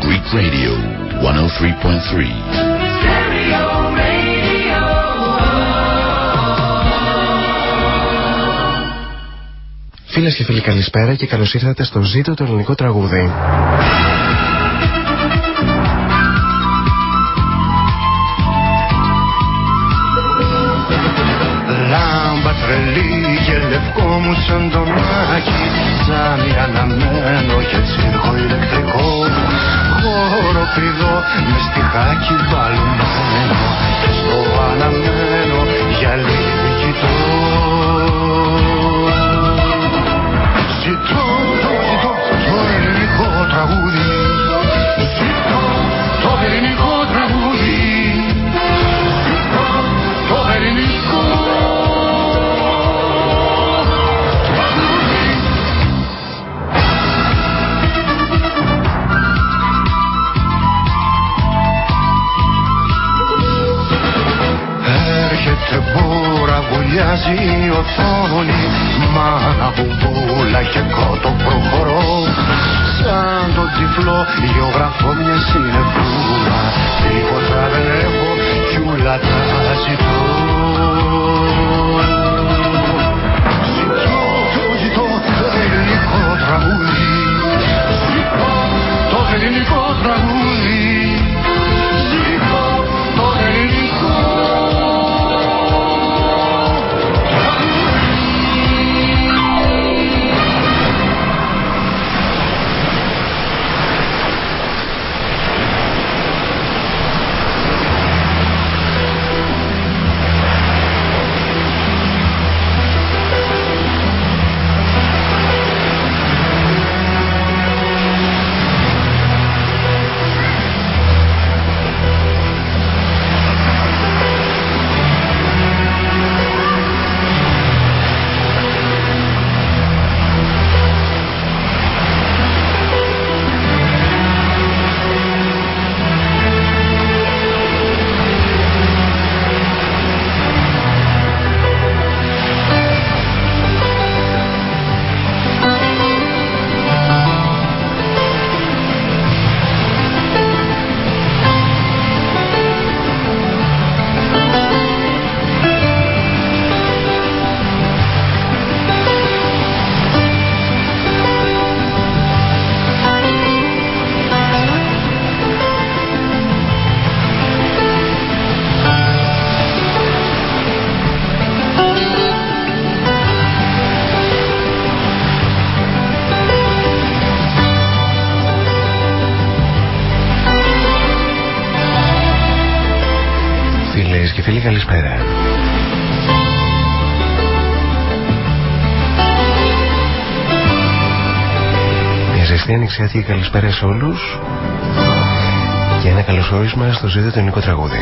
Greek Radio 103.3. Φίλες και φίλοι καλησπέρα και καλώς ήρθατε στο ζήτο το ελληνικό τραγούδι. Λάμπα τρελή και λευκό μου σαν τον άκι Σαν αναμένο και τσίρκο ηλεκτρικό Χώρο κλειδό μες στιχάκι μπαλωμένο Και στο αναμένο για λίγη κοιτώ Ζητώ, το ζητώ το ελληνικό τραγούδι. Ζητώ το ελληνικό βουλιάζει η οθόνη Μάνα μπουμπούλα και κότο προχωρώ. Σαν το τυφλό γεωγραφώ μια συνεφούλα. Τίποτα δεν έχω κι ούλα τα ζητώ. Ζητώ, το ζητώ το ελληνικό τραγούδι. Ζητώ το ελληνικό τραγούδι καλησπέρα. Μια ζεστή ανοιξιάτικη καλησπέρα σε όλους και ένα καλωσόρισμα στο ζήτο του ελληνικό τραγούδι.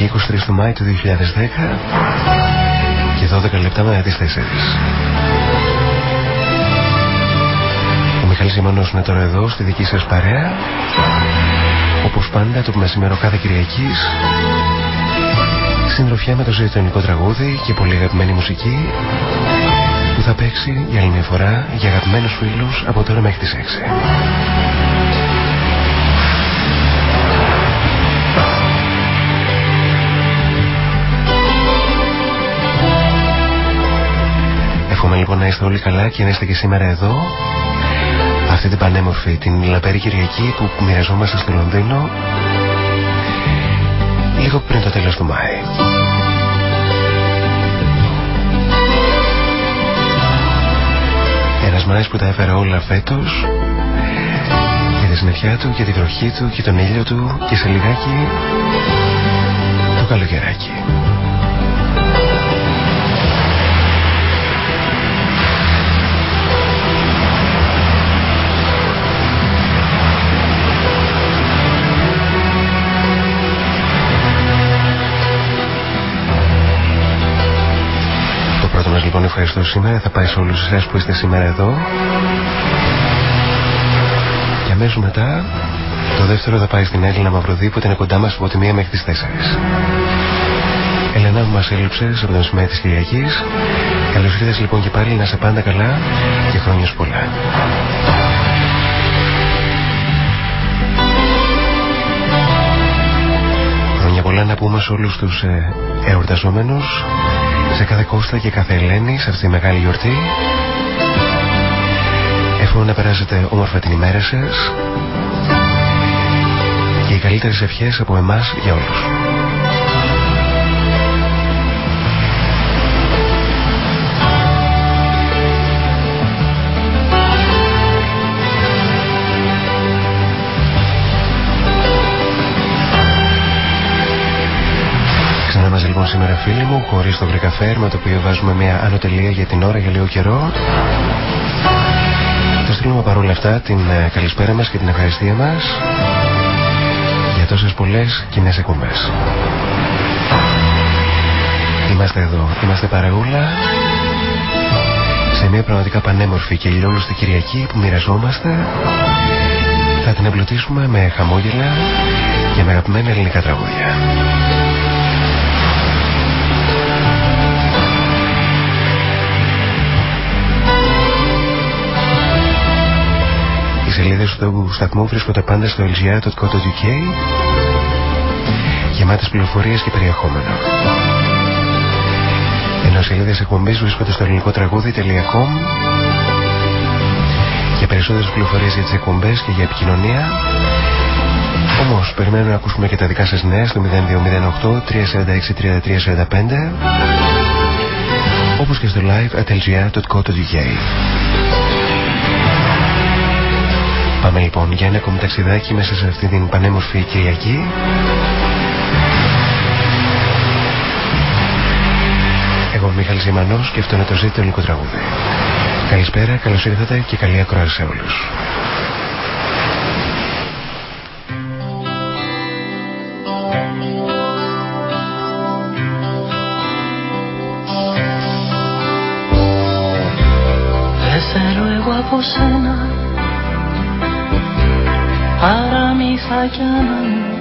Κυριακή 23 του Μάη του 2010 και 12 λεπτά μετά τις 4. Ο Μιχάλης Ζημανός είναι τώρα εδώ στη δική σας παρέα όπως πάντα το μεσημέρο κάθε Κυριακής συντροφιά με το ζωητονικό τραγούδι και πολύ αγαπημένη μουσική που θα παίξει για άλλη μια φορά για αγαπημένους φίλους από τώρα μέχρι τις 6. Εύχομαι λοιπόν να είστε όλοι καλά και να είστε και σήμερα εδώ αυτή την πανέμορφη, την λαπερή Κυριακή που μοιραζόμαστε στο Λονδίνο λίγο πριν το τέλος του Μάη. Ένας Μάης που τα έφερε όλα φέτος και τη συννεφιά του και τη βροχή του και τον ήλιο του και σε λιγάκι το καλοκαιράκι. Ευχαριστώ σήμερα. Θα πάει σε όλους εσάς που είστε σήμερα εδώ. Και αμέσως μετά το δεύτερο θα πάει στην Έλληνα Μαυροδί που ήταν κοντά μας από τη μία μέχρι τις 4. Ελένα που μας έλειψε από το μεσημέρι της Κυριακής. Καλώς ήρθες λοιπόν και πάλι να σε πάντα καλά και χρόνια πολλά. Χρόνια πολλά να πούμε σε όλους τους ε, εορταζόμενους σε κάθε Κώστα και κάθε Ελένη σε αυτή τη μεγάλη γιορτή. Εύχομαι να περάσετε όμορφα την ημέρα σας και οι καλύτερες ευχές από εμάς για όλους. Σήμερα φίλοι μου χωρίς το βρεκαφέρ με το οποίο βάζουμε μια ανωτελεία για την ώρα για λίγο καιρό. Θα στείλουμε παρόλα αυτά την ε, καλησπέρα μας και την ευχαριστία μας για τόσες πολλές κοινές εκπομπές. Είμαστε εδώ, είμαστε παραγούλα σε μια πραγματικά πανέμορφη και ηλιόλουστη Κυριακή που μοιραζόμαστε. Θα την εμπλουτίσουμε με χαμόγελα και με αγαπημένα ελληνικά τραγούδια. Οι σελίδες του σταθμού βρίσκονται πάντα στο lgr.co.uk γεμάτες πληροφορίες και περιεχόμενο. Ενώ σελίδε εκπομπής βρίσκονται στο ελληνικό τραγούδι.com για περισσότερες πληροφορίες για τις εκπομπές και για επικοινωνία. Όμως, περιμένουμε να ακούσουμε και τα δικά σας νέα στο 0208 346 3345 όπως και στο live at lgr.co.uk Πάμε λοιπόν για ένα ακόμη ταξιδάκι μέσα σε αυτή την πανέμορφη Κυριακή. Εγώ είμαι Μιχάλης Ζημανός και αυτό είναι το ζήτητο ελληνικό τραγούδι. Καλησπέρα, καλώς ήρθατε και καλή ακρόαση σε όλους. Δεν θέλω εγώ από σένα harcamam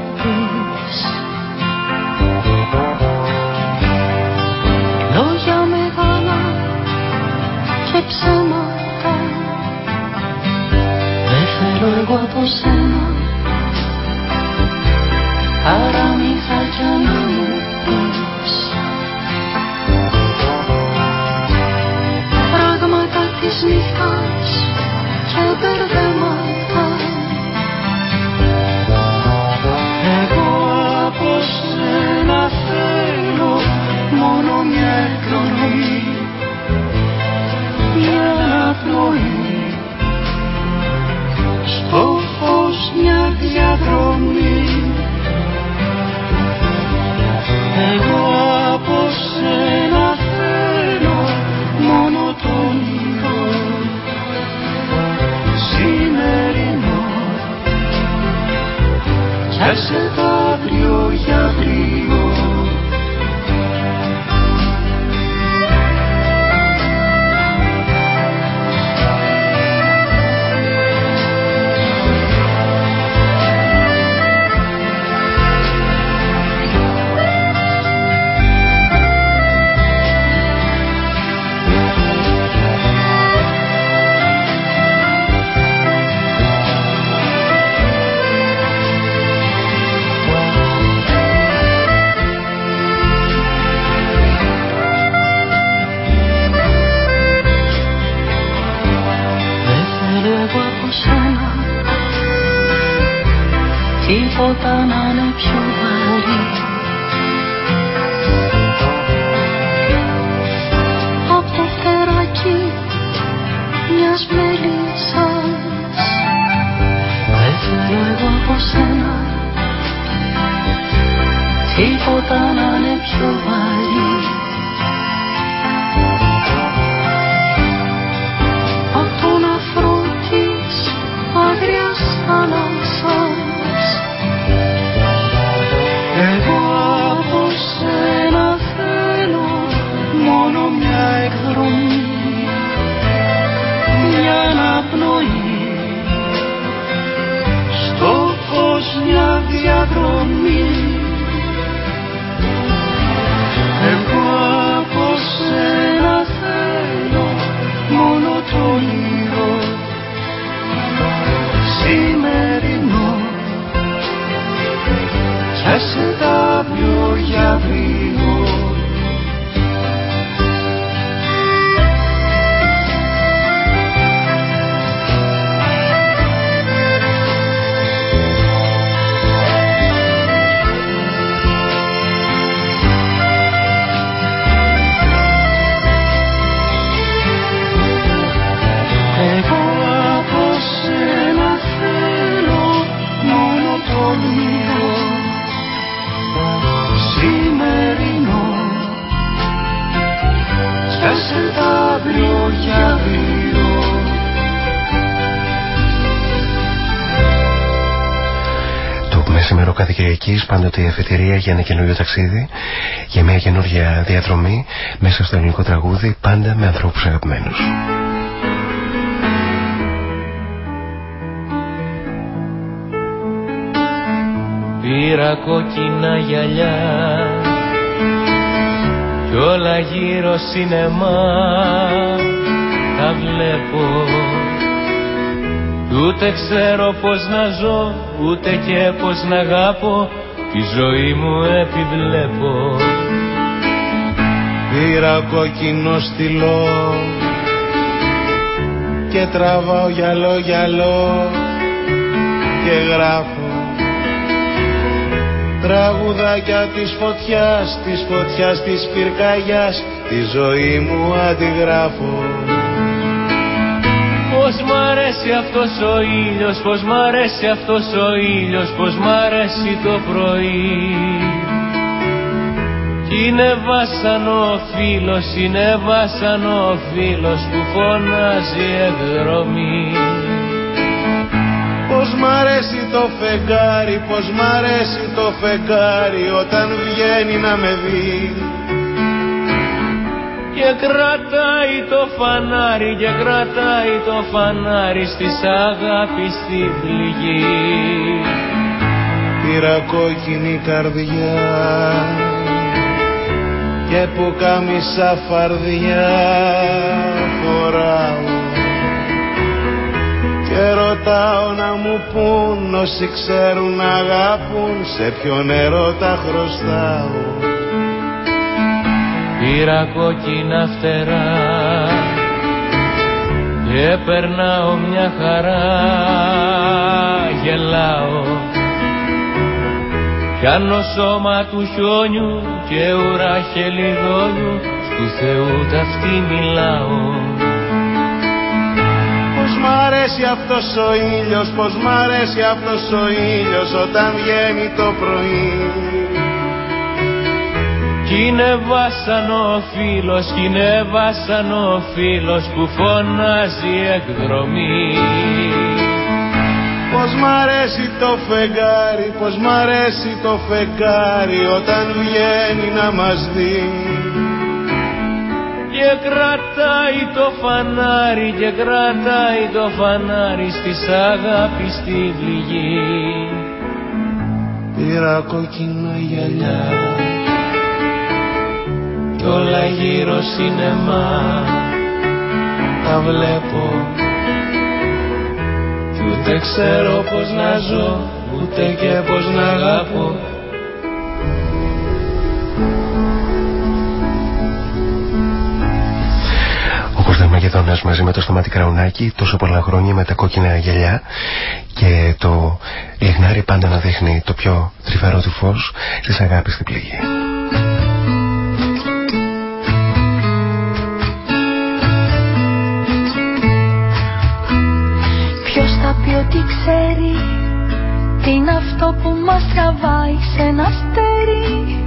πάντοτε η εφετηρία για ένα καινούριο ταξίδι, για μια καινούργια διαδρομή μέσα στο ελληνικό τραγούδι, πάντα με ανθρώπους αγαπημένους. Πήρα κόκκινα γυαλιά κι όλα γύρω σινεμά τα βλέπω Ούτε ξέρω πως να ζω ούτε και πως να αγάπω τη ζωή μου επιβλέπω. Πήρα κόκκινο στυλό και τραβάω γυαλό γυαλό και γράφω Τραγουδάκια της φωτιάς, της φωτιάς της πυρκαγιάς. Τη ζωή μου αντιγράφω. Πως μ' αρέσει αυτός ο ήλιος, πως μ' αρέσει αυτός ο ήλιος Πως μ' αρέσει το πρωί. Είναι βάσανο ο φίλος, είναι βάσανο ο φίλος που φωνάζει εκδρομή. Πως μ' αρέσει το φεγγάρι, πως μ' αρέσει το φεγγάρι όταν βγαίνει να με δει και κρατάει το φανάρι και κρατάει το φανάρι στις αγάπης στη πληγή. Πήρα κόκκινη καρδιά και που κάμισα φαρδιά φοράω. Και ρωτάω να μου πούν όσοι ξέρουν να αγάπουν Σε ποιο νερό τα χρωστάω Πήρα κόκκινα φτερά Και περνάω μια χαρά. Γελάω Κάνω σώμα του χιόνιου και ουρά χελιδόνιου. Στου Θεού ταυτή μιλάω. Μ' αρέσει αυτός ο ήλιος, πως μ' αρέσει αυτός ο ήλιος όταν βγαίνει το πρωί. Κι είναι βάσανο ο φίλος, κι είναι βάσανο ο φίλος που φωνάζει εκδρομή. Πως μ' αρέσει το φεγγάρι, πως μ' αρέσει το φεγγάρι όταν βγαίνει να μας δει και κρατάει το φανάρι και κρατάει το φανάρι στη αγάπης στη πληγή Πήρα κόκκινα γυαλιά κι όλα γύρω σινεμά. Τα βλέπω. Κι ούτε ξέρω πως να ζω ούτε και πως να αγαπώ. Μακεδόνας μαζί με το στομάτι κραουνάκι τόσο πολλά χρόνια με τα κόκκινα γυαλιά και το λιγνάρι πάντα να δείχνει το πιο τρυφερό του φως της αγάπης στην πληγή. Πει ότι ξέρει τι είναι αυτό που μας τραβάει σε ένα αστέρι.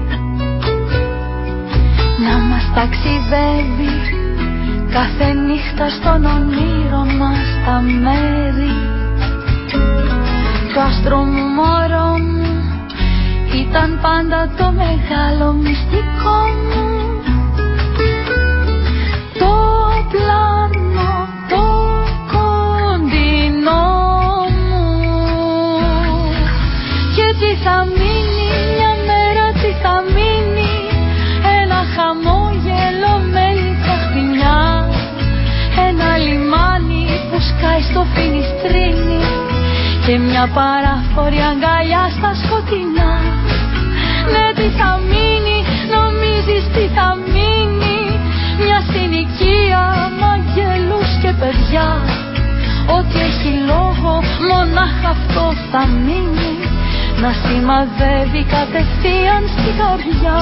Να μας ταξιδεύει Κάθε νύχτα στον όνειρο μας τα μέρη. Το άστρο μου μωρό μου Ήταν πάντα το μεγάλο μυστικό μου. Το πλάνο, μείνει μια μέρα, τι θα μείνει. Ένα χαμόγελο με σκάει στο φινιστρίνι. Και μια παράφορη αγκαλιά στα σκοτεινά. Ναι τι θα μείνει, νομίζεις τι θα μείνει. Μια συνοικία με αγγέλους και παιδιά. Ό,τι έχει λόγο μονάχα αυτό θα μείνει Να σημαδεύει κατευθείαν στην καρδιά.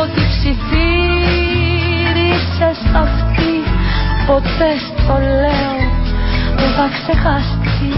Ό,τι ψιθύρισες αυτή ποτέ στο λέω δεν θα ξεχαστεί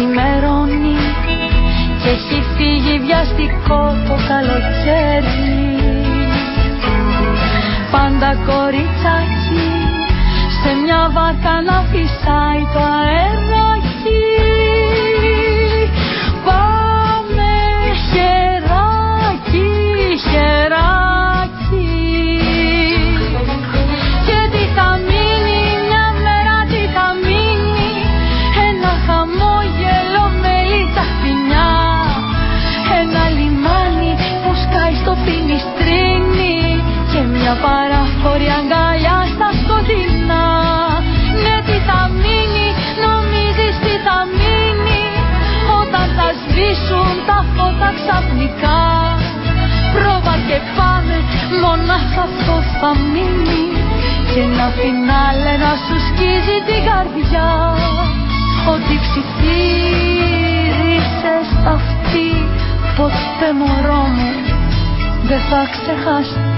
ξημερώνει και έχει φύγει βιαστικό το καλοκαίρι. Πάντα κοριτσάκι σε μια βάρκα να φυσάει το αέρα. θα και να φινάλε να σου σκίζει την καρδιά. Ότι ψιθύρισες αυτή ποτέ μωρό μου δεν θα ξεχαστεί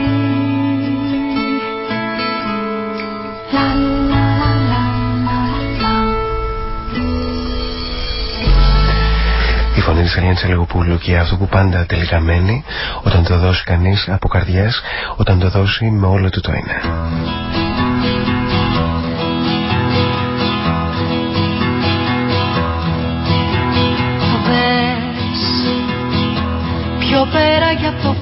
της Ελένης Ελεγοπούλου και αυτό που πάντα τελικά μένει όταν το δώσει κανείς από καρδιές όταν το δώσει με όλο του το είναι. Πιο πέρα για το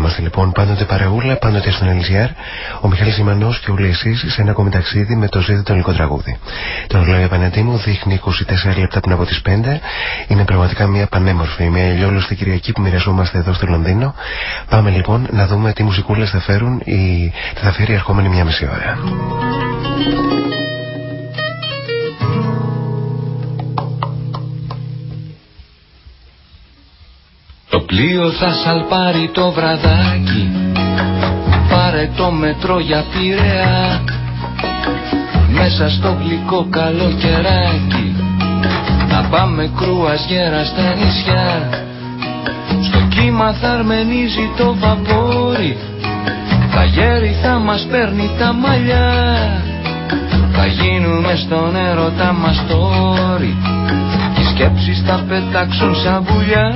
Εδώ είμαστε λοιπόν πάντοτε παρεούλα, πάντοτε στον LGR. Ο Μιχάλης Ιμανός και όλοι εσείς σε ένα ακόμη ταξίδι με το ζήτητο ελληνικό τραγούδι. Το ρολόι απέναντί μου δείχνει 24 λεπτά πριν από τις 5. Είναι πραγματικά μια πανέμορφη, μια ηλιόλουστη Κυριακή που μοιραζόμαστε εδώ στο Λονδίνο. Πάμε λοιπόν να δούμε τι μουσικούλες θα φέρουν ή θα φέρει η ερχόμενη μια μισή ώρα. Πλοίο θα σαλπάρει το βραδάκι. Πάρε το μετρό για πειραιά. Μέσα στο γλυκό καλοκαιράκι. Να πάμε κρουαζιέρα στα νησιά. Στο κύμα θα αρμενίζει το βαπόρι. Τα γέρι θα μας παίρνει τα μαλλιά. Θα γίνουμε στον έρωτα μας τόρι Οι σκέψεις θα πετάξουν σαν βουλιά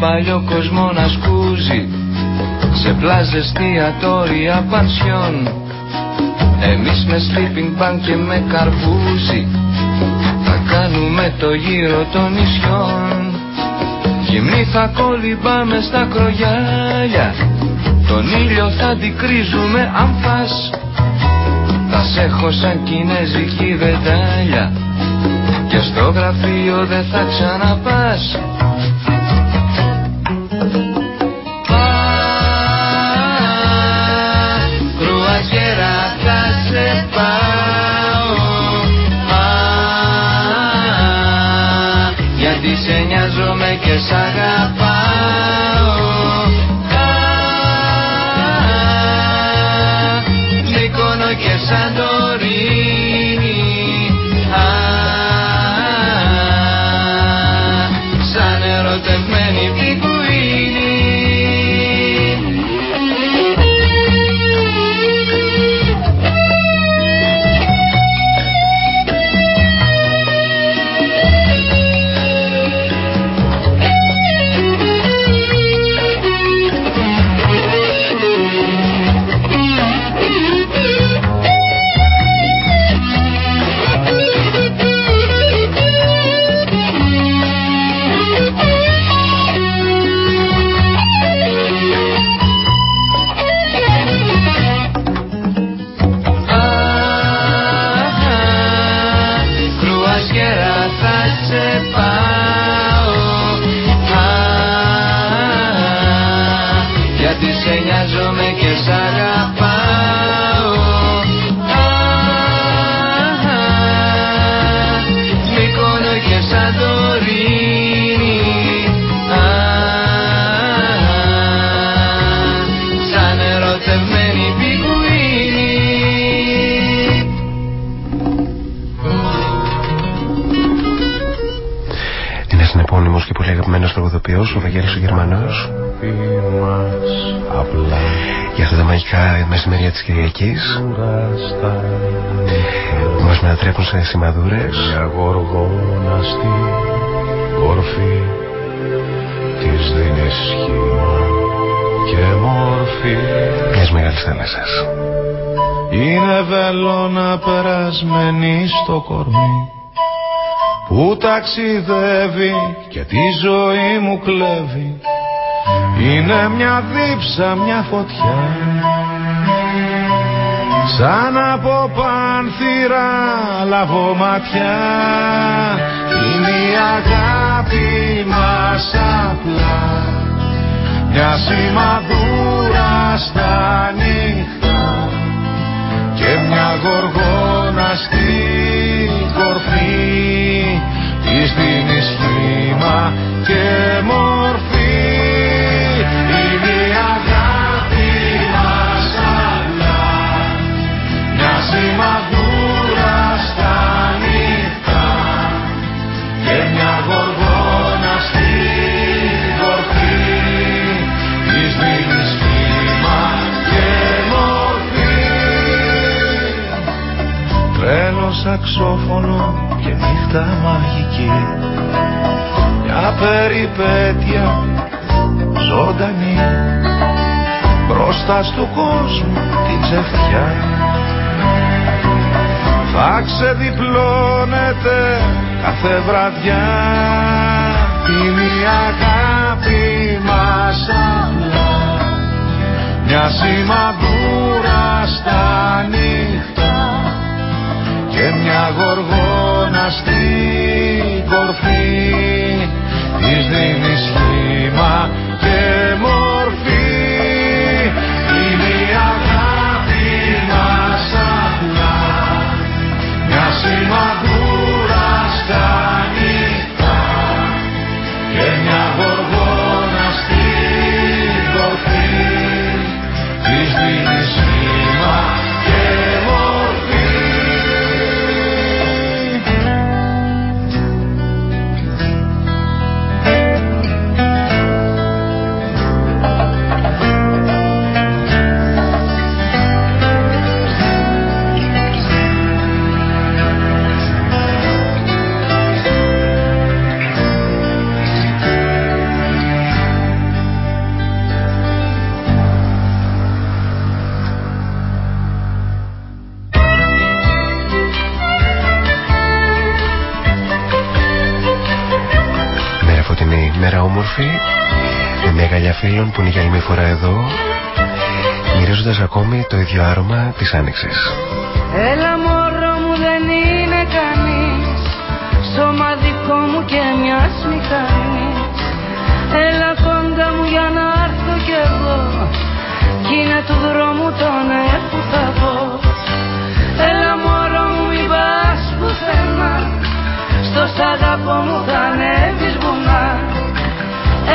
παλιό κόσμο να σκούζει σε πλάζες, εστιατόρια, πανσιόν. Εμείς με sleeping bag και με καρπούζι θα κάνουμε το γύρο των νησιών. Γυμνή θα κολυμπάμε στα κρογιάλια τον ήλιο θα αντικρίζουμε αν φας Θα σε έχω σαν κινέζικη βεντάλια Και στο γραφείο δεν θα ξαναπάς σ' αγαπάω μαγικά μεσημέρια της Κυριακής. Που μας μετατρέπουν σε σημαδούρες. Μια γοργόνα στη κορφή της δίνει σχήμα και μορφή. Μιας μεγάλης θάλασσας. Είναι βελόνα περασμένη στο κορμί που ταξιδεύει και τη ζωή μου κλέβει είναι μια δίψα, μια φωτιά σαν από πάνθυρα λαβωματιά είναι η αγάπη μας απλά μια σημαδούρα στα νύχτα και μια γοργόνα στην κορφή. Της δίνεις και μορφή σαξόφωνο και νύχτα μαγική. Μια περιπέτεια ζωντανή. Μπροστά του κόσμου την ξεφτιά. Θα ξεδιπλώνεται κάθε βραδιά. Είναι η αγάπη μας απλά. Μια σημαδούρα στα νύχτα. Και μια γοργόνα στην κορφή. Της δίνεις σχήμα μια όμορφη Με μια γαλιά φίλων που είναι για άλλη μια φορά εδώ Μυρίζοντας ακόμη το ίδιο άρωμα της άνοιξης. Έλα μωρό μου δεν είναι κανείς. Σώμα δικό μου και μιας μηχανής Έλα κοντά μου για να έρθω κι εγώ. Κι είναι του δρόμου το ναι που θα πω. Έλα μωρό μου μη πας πουθενά. Στο σ' αγαπώ μου θα ανέβεις βουνά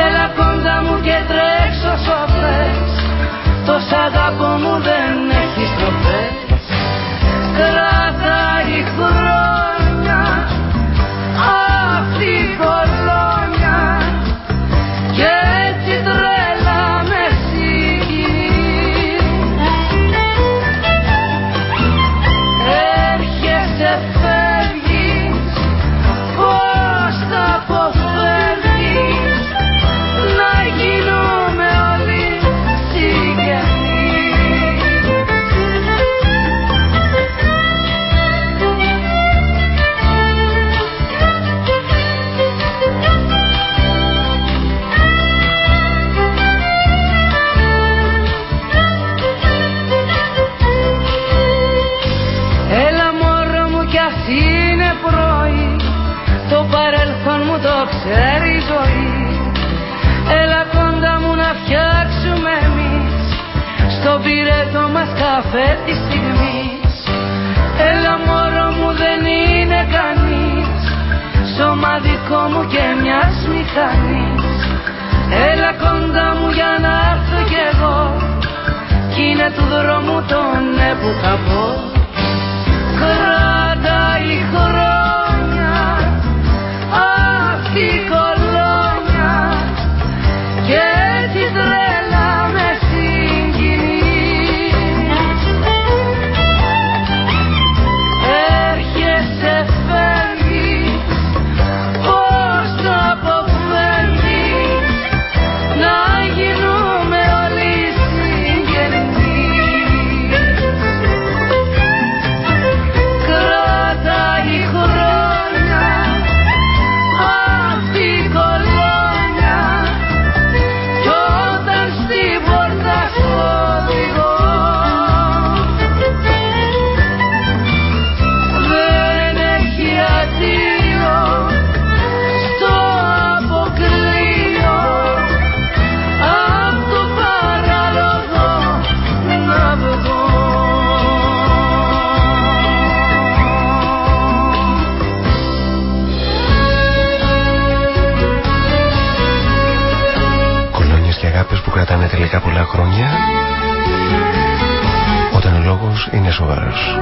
Έλα κοντά μου και τρέξω όσο θες Το σ' αγαπώ μου δεν έχει στροφές καφέ της στιγμής. Έλα μωρό μου δεν είναι κανείς. Σώμα δικό μου και μιας μηχανής Έλα κοντά μου για να έρθω κι εγώ. Κι είναι του δρόμου το ναι που θα πω μερικά πολλά χρόνια όταν ο λόγος είναι σοβαρός.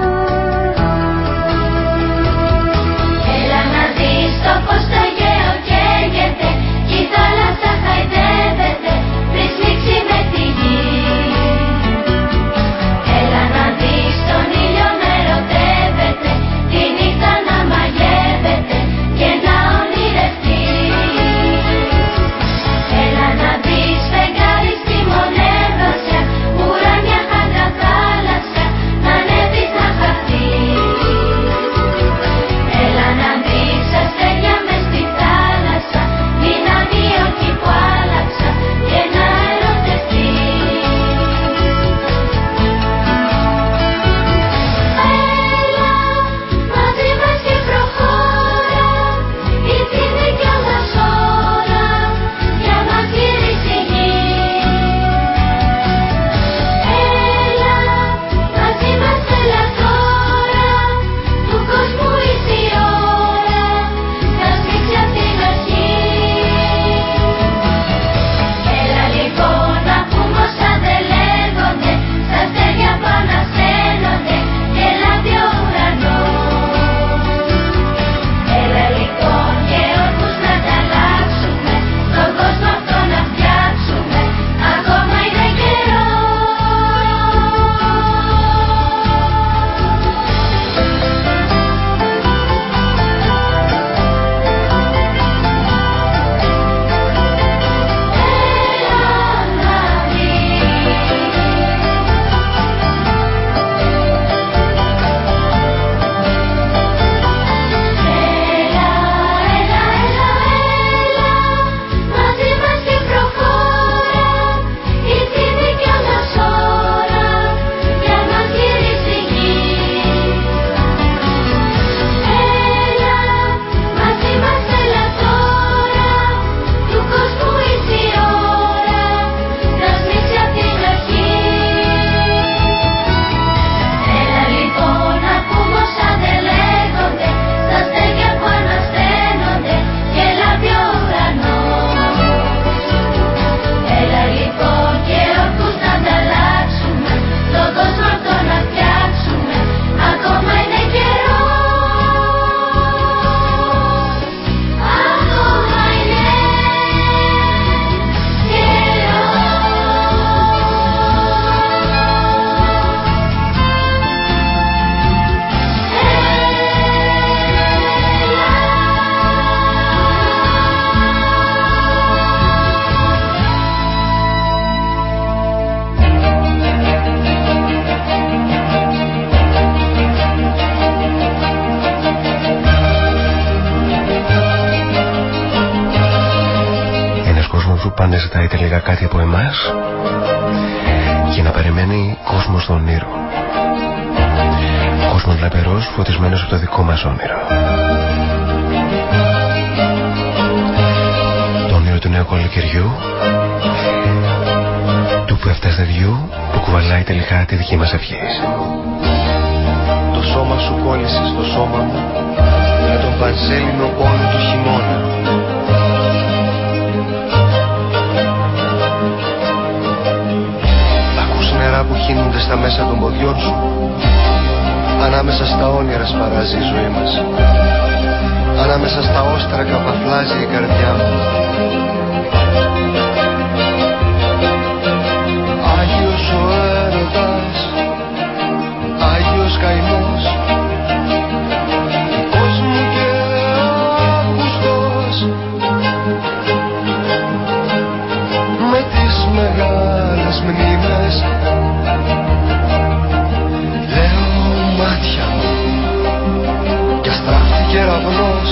Κεραυνός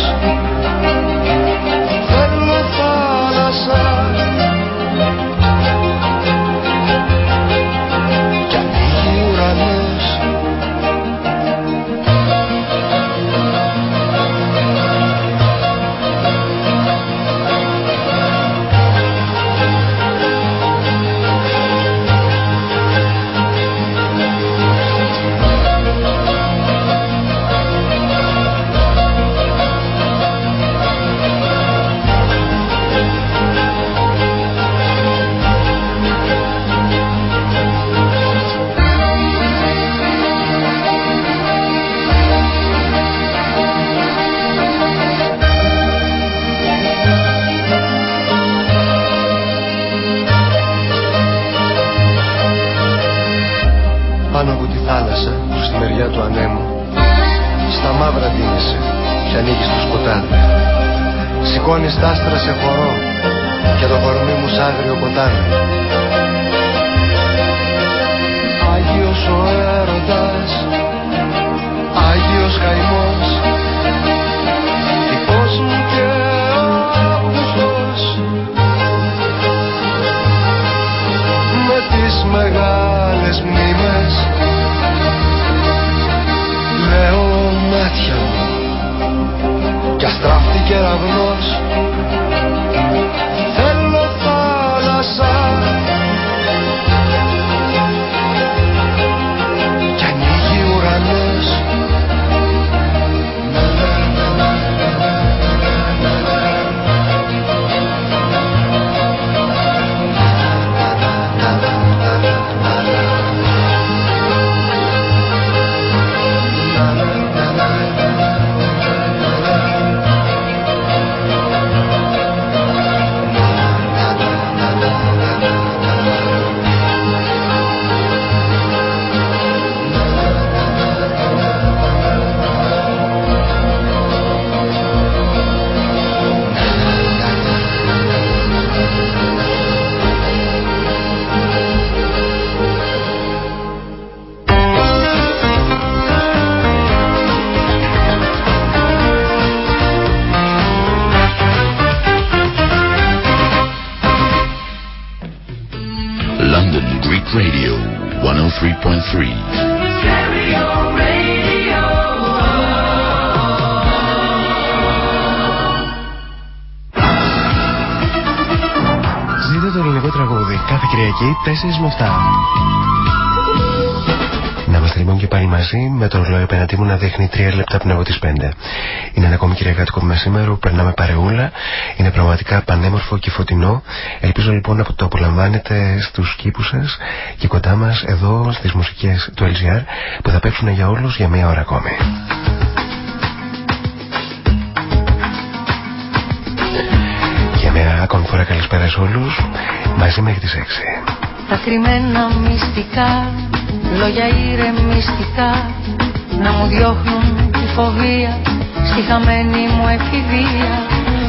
Κυριακή 4 με 7. Να είμαστε λοιπόν και πάλι μαζί με το ρολόι απέναντί μου να δείχνει 3 λεπτά πριν από τις 5. Είναι ένα ακόμη κυριακάτικο μεσήμερο, περνάμε παρεούλα. Είναι πραγματικά πανέμορφο και φωτεινό. Ελπίζω λοιπόν να το απολαμβάνετε στους κήπους σας και κοντά μας εδώ στις μουσικές του LGR που θα παίξουν για όλους για μία ώρα ακόμη. Για μια ακόμη φορά καλησπέρα σε όλους μαζί μέχρι τις 6. Τα κρυμμένα μυστικά, λόγια ηρεμιστικά Να μου διώχνουν τη φοβία, στη χαμένη μου εφηβεία.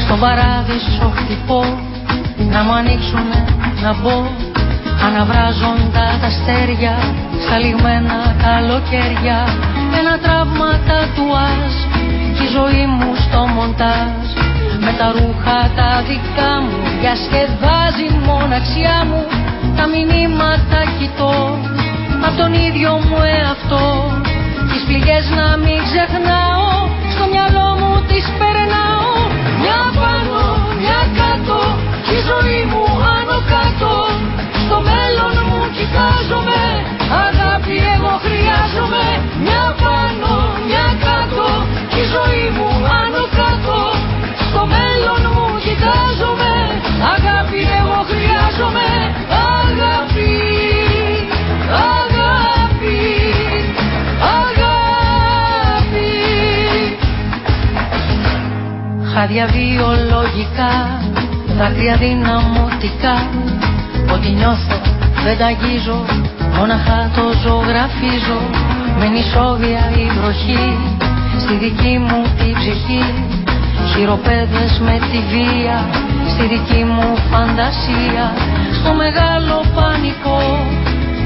Στον παράδεισο χτυπώ, να μου ανοίξουν να μπω Αναβράζοντα τα αστέρια, στα λιγμένα καλοκαίρια. Ένα τραύμα τατουάζ, και η ζωή μου στο μοντάζ. Με τα ρούχα τα δικά μου διασκεδάζει η μοναξιά μου Τα μηνύματα κοιτώ. Απ' τον ίδιο μου εαυτό. Τις πληγές να μην ξεχνάω. Στο μυαλό μου τις περνάω. Μια πάνω, μια κάτω. Κι η ζωή μου άνω κάτω. Στο μέλλον μου κοιτάζομαι. Αγάπη εγώ χρειάζομαι. Μια πάνω, μια κάτω. Κι η ζωή μου άνω κάτω. Στο μέλλον μου κοιτάζομαι Χάδια βιολογικά Δάκρυα δυναμωτικά. Ό,τι νιώθω δεν τα αγγίζω Μόναχα το ζωγραφίζω. Με νησόβια η βροχή Στη δική μου την ψυχή. Χειροπέδες με τη βία στη δική μου φαντασία. Στο μεγάλο πανικό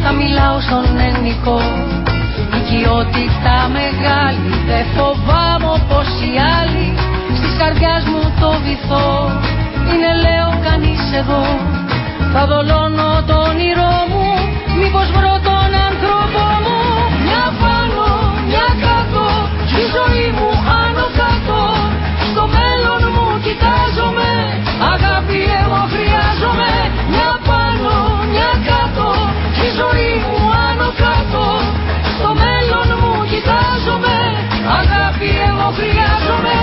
θα μιλάω στον ελληνικό. Οικειότητα μεγάλη δεν φοβάμαι όπως οι άλλοι Στις καρδιάς μου το βυθό. Είναι λέω κανείς εδώ. Θα δολώνω το όνειρό μου. Μήπως βρω τον άνθρωπό μου. Μια πάνω, μια κάτω. Κι η ζωή μου άνω κάτω. Στο μέλλον μου κοιτάζομαι. Αγάπη εγώ χρειάζομαι. Μια πάνω, μια κάτω. Κι η ζωή μου άνω κάτω. Στο μέλλον μου κοιτάζομαι. Αγάπη εγώ χρειάζομαι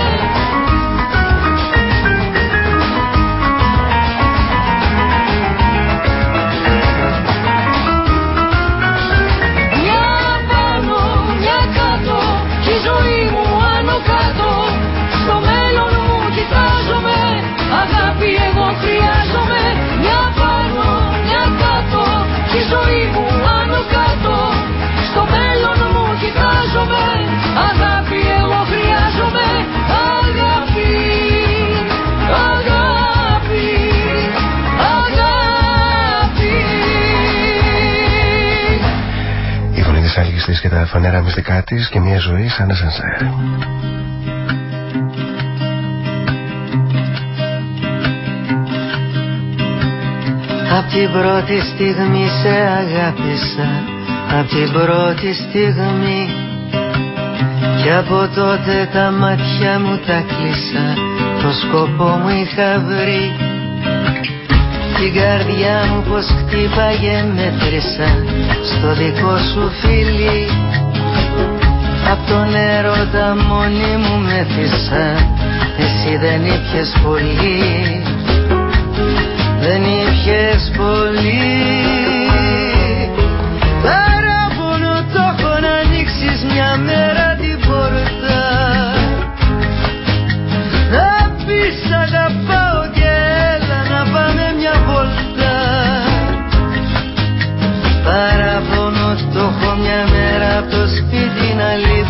και τα φανερά μυστικά της και μια ζωή σαν ασανσέρ. Απ' την πρώτη στιγμή σε αγάπησα Απ' την πρώτη στιγμή Κι από τότε τα μάτια μου τα κλείσα Το σκοπό μου είχα βρει Την καρδιά μου πως χτύπαγε μέτρησα Στο δικό σου φίλι. Απ' τον έρωτα μόνη μου μέθησα Εσύ δεν ήπιες πολύ. Δεν είχες πολύ. Παράπονο το έχω να ανοίξεις μια μέρα την πόρτα. Να πεις αγαπάω το σπίτι να λείπω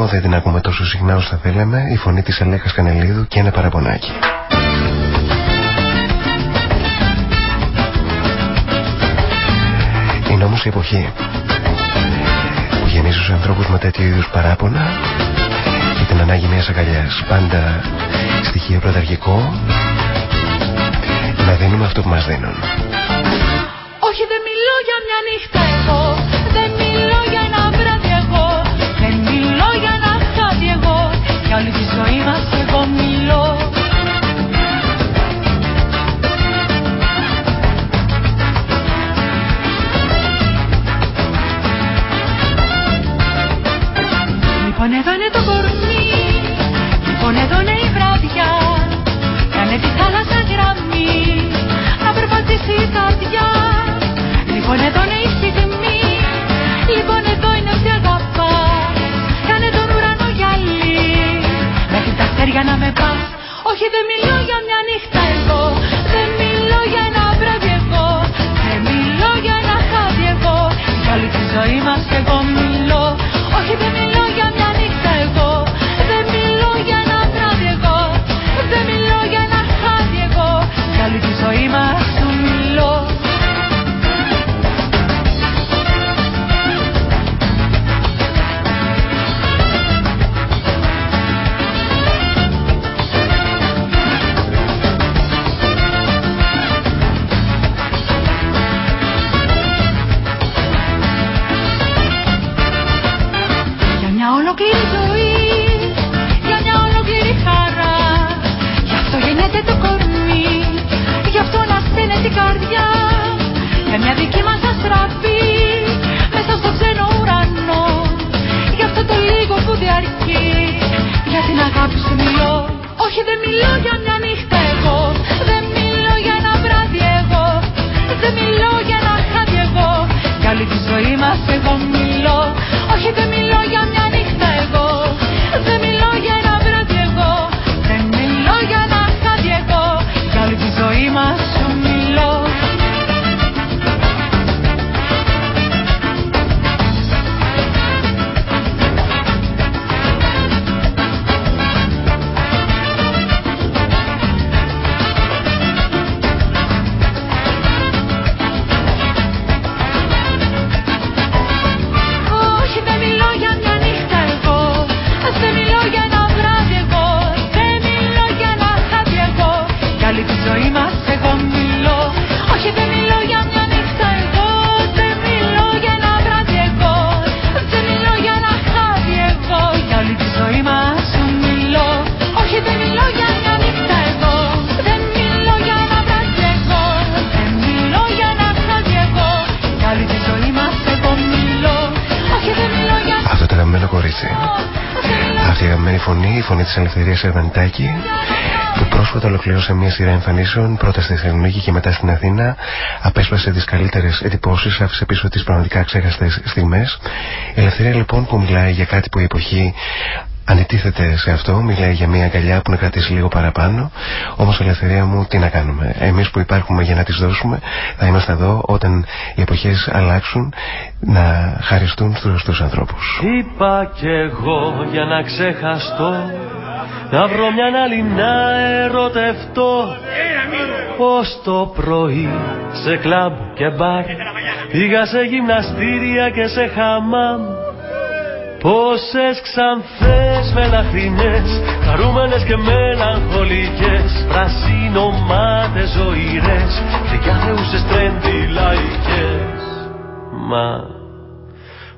ελληνικό πετάγραμμα δεν την ακούμε τόσο συχνά όσο θα θέλαμε η φωνή της Ελέγχας Κανελίδου και ένα παραπονάκι Είναι όμως η εποχή γεννήσει στους ανθρώπους με τέτοιου είδους παράπονα και την ανάγκη μιας αγκαλιάς. Πάντα στοιχείο πρωταρχικό να δίνουμε αυτό που μας δίνουν. Όχι δεν μιλώ για μια νύχτα εγώ Για όλη τη ζωή μας εγώ μιλώ της Ελευθερίας Ερβανιτάκη που πρόσφατα ολοκλήρωσε μια σειρά εμφανίσεων πρώτα στη Θεσσαλονίκη και μετά στην Αθήνα απέσπασε τις καλύτερες εντυπώσεις άφησε πίσω τις πραγματικά ξέχαστες στιγμές. Η Ελευθερία λοιπόν που μιλάει για κάτι που η εποχή Αντιτίθεται σε αυτό, μιλάει για μια αγκαλιά που να κρατήσει λίγο παραπάνω. Όμως, ελευθερία μου, τι να κάνουμε. Εμείς που υπάρχουμε για να τις δώσουμε, θα είμαστε εδώ όταν οι εποχές αλλάξουν να χαριστούν στους ανθρώπους. Είπα κι εγώ για να ξεχαστώ να βρω μια άλλη να ερωτευτώ Πως το πρωί σε κλαμπ και μπαρ Πήγα σε γυμναστήρια και σε χαμάμ Πόσες ξανθές μελαχρινές Χαρούμενες και μελαγχολικές Πρασίνομάτες ζωηρές Και κι άθεουσες τρεντιλαϊκές Μα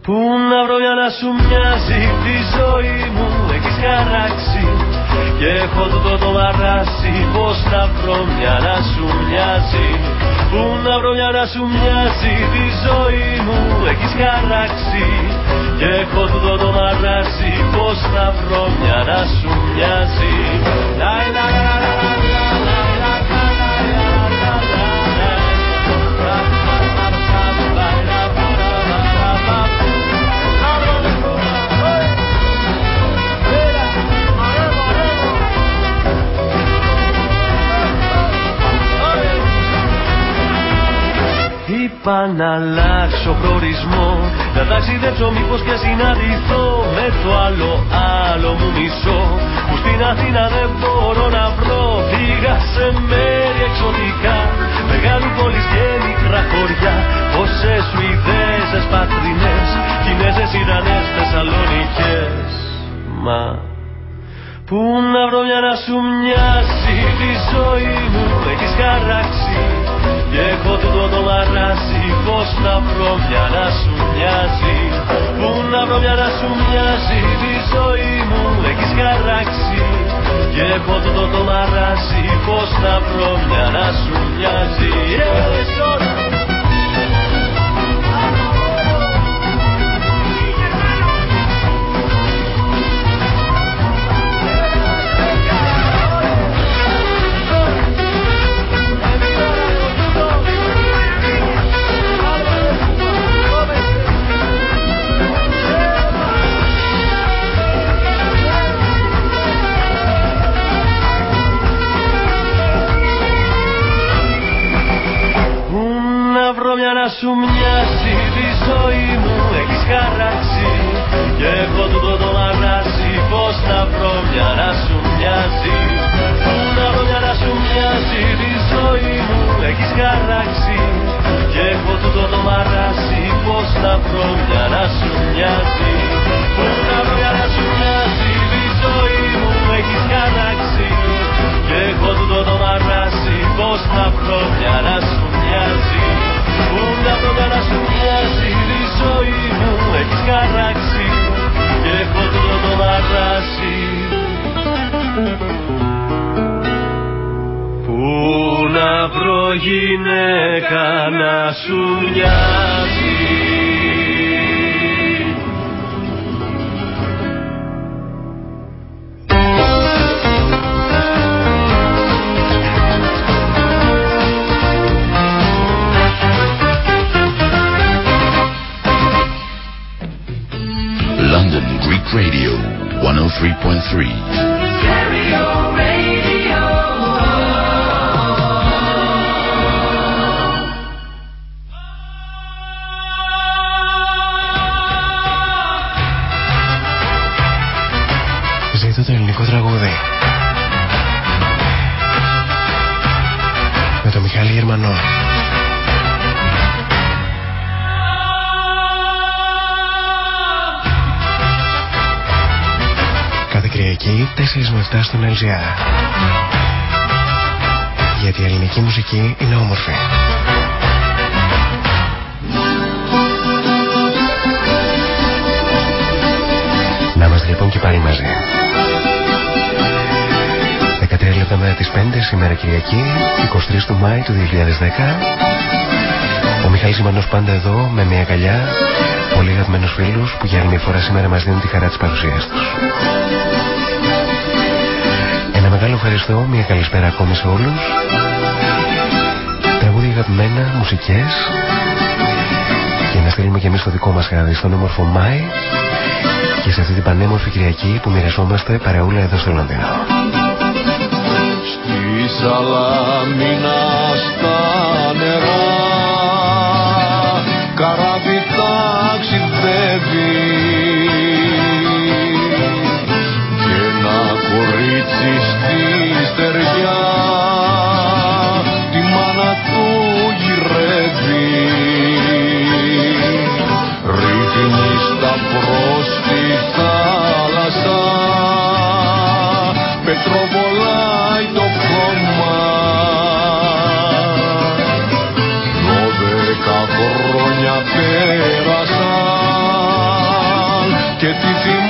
Πού να βρω για να σου μοιάζει τη ζωή μου Έχεις χαράξει και έχω τούτο το μαράσι Πώς να βρω μια να σου μοιάζει. Πού να βρω μια να σου μοιάζει Τη ζωή μου έχεις χαράξει Και έχω τούτο το μαράσι Πώς να βρω μια να σου μοιάζει Είπα να αλλάξω προορισμό Να ταξιδέψω μήπως και συναντηθώ Με το άλλο άλλο μου μισό. Που στην Αθήνα δεν μπορώ να βρω Φύγα σε μέρη εξωτικά. Μεγάλου πόλης και μικρά χωριά. Πόσες Σουηδέζες πατρινές Κινέζες Ιρανές Θεσσαλονικές Μα Πού να βρω μια να σου μοιάσει τη ζωή μου; Έχεις χαράξει και έχω τούτο το μαράσι Πώς να βρω μια να σου μοιάζει. Πού να βρω μια να σου μοιάζει Τη ζωή μου έχεις χαράξει. Και έχω τούτο το μαράσι Πώς να βρω μια να σου μοιάζει. Yeah, στον LGR. Γιατί η ελληνική μουσική είναι όμορφη. Να είμαστε λοιπόν και πάλι μαζί. 13 λεπτά μετά τις 5 σήμερα Κυριακή 23 του Μάη του 2010 Ο Μιχάλης Ιμανός πάντα εδώ με μια καλιά Πολύ αγαπημένους φίλους που για άλλη μια φορά σήμερα μας δίνουν τη χαρά της παρουσίας τους Ένα μεγάλο ευχαριστώ, μια καλησπέρα ακόμη σε όλους. Τραγούδια αγαπημένα, μουσικές. Και να στείλουμε και εμείς το δικό μας χάδι στον όμορφο Μάη. Και σε αυτή την πανέμορφη Κυριακή που μοιραζόμαστε παρεούλα εδώ στο Λονδίνο. Στη Σαλαμίνα στα νερά καράβι ταξιδεύει κορίτσι στη στεριά τη μάνα του γυρεύει. Ρίχνεις σταυρό στη θάλασσα πετροβολάει το κόμμα Δώδεκα χρόνια πέρασαν και τι θυμάται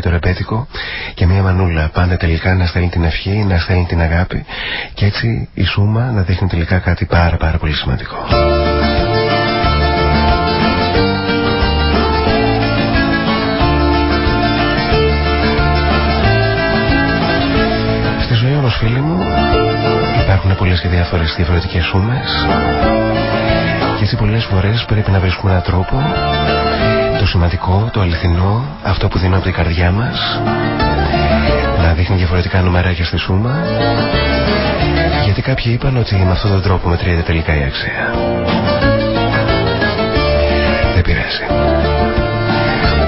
για το ρεμπέτικο και μια μανούλα πάντα τελικά να στέλνει την ευχή, να στέλνει την αγάπη και έτσι η Σούμα να δείχνει τελικά κάτι πάρα πάρα πολύ σημαντικό. Στη ζωή όμως φίλοι μου υπάρχουν πολλές και διάφορες διαφορετικές σούμες και έτσι πολλές φορές πρέπει να βρίσκουμε έναν τρόπο το σημαντικό, το αληθινό, αυτό που δίνει από την καρδιά μας να δείχνει διαφορετικά νομεράκια στη σούμα γιατί κάποιοι είπαν ότι με αυτόν τον τρόπο μετριέται τελικά η αξία. Δεν πειράζει.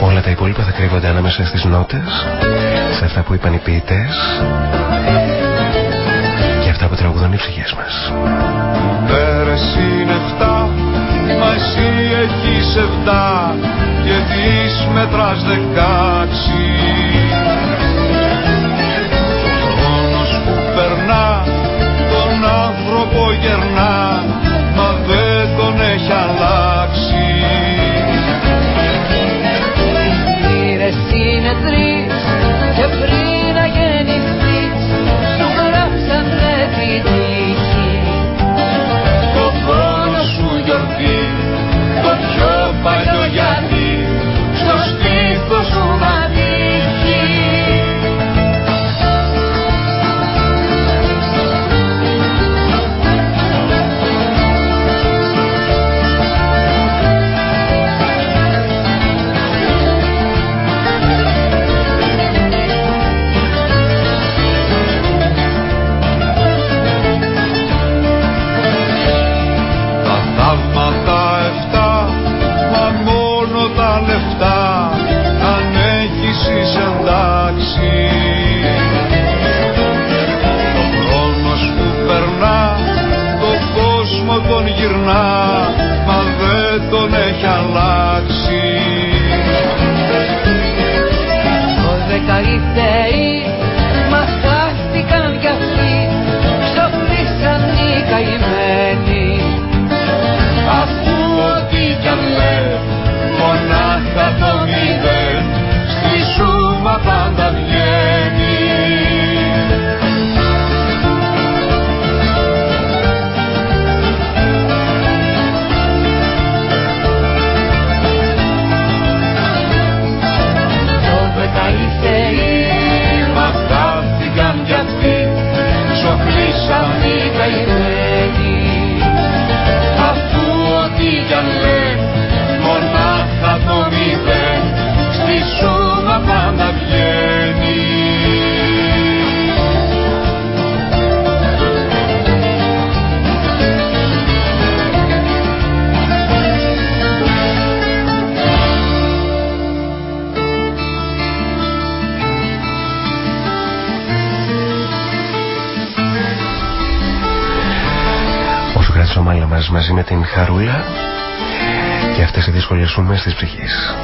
Όλα τα υπόλοιπα θα κρύβονται ανάμεσα στις νότες, σε αυτά που είπαν οι ποιητές και αυτά που τραγουδούν οι ψυχές μας. Μέρες είναι εφτά, μα εσύ έχεις εφτά και τις μετράς δεκάξι. Ο χρόνος που περνά τον άνθρωπο γερνά αυτές οι δύσκολες σούμες της ψυχής.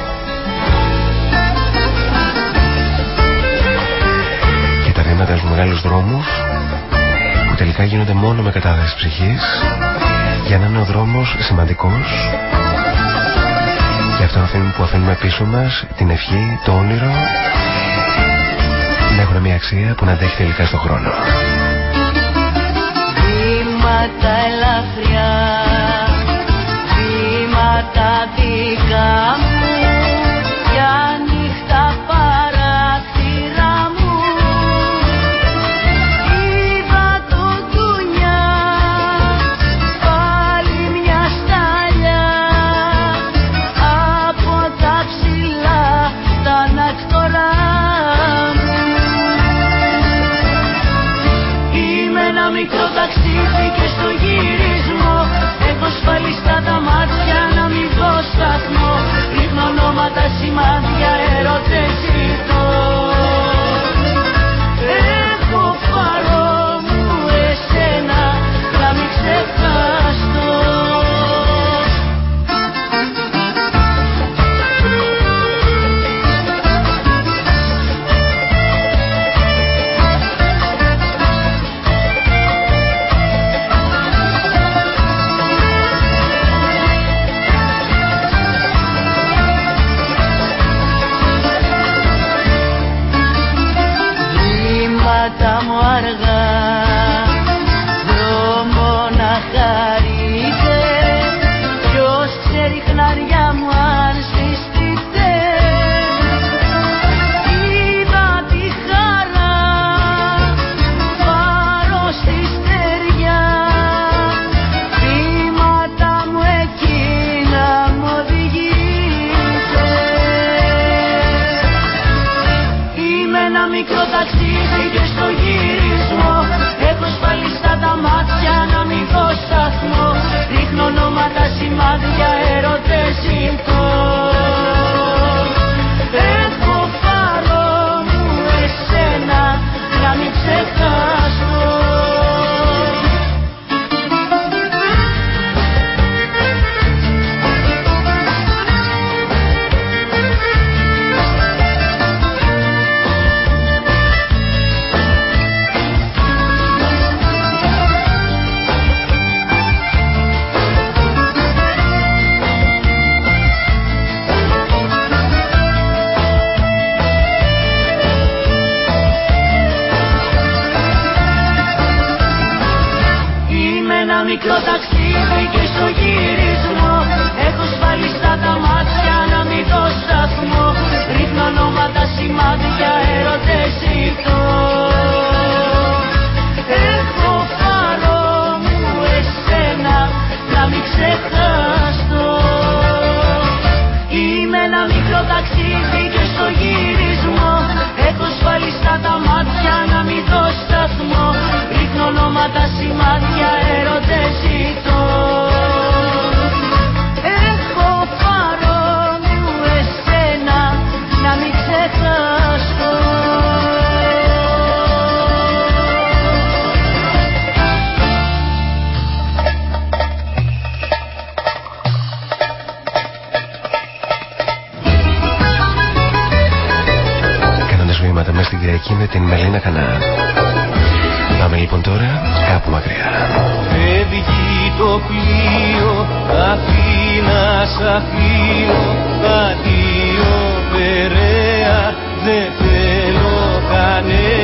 Και τα βήματα στους μεγάλους δρόμους που τελικά γίνονται μόνο με κατάδεση ψυχής για να είναι ο δρόμος σημαντικός και αυτό αφήνουμε- που αφήνουμε πίσω μας την ευχή, το όνειρο να έχουν μια αξία που να αντέχει τελικά στον χρόνο. Βήματα ελαφριά Βήματα δικά Αμερική με την Μελίνα Κανά. Πάμε λοιπόν τώρα κάπου μακριά. Φεύγει το πλοίο, Αθήνα, Αθήνα, αντίο, περέα, δεν θέλω κανένα.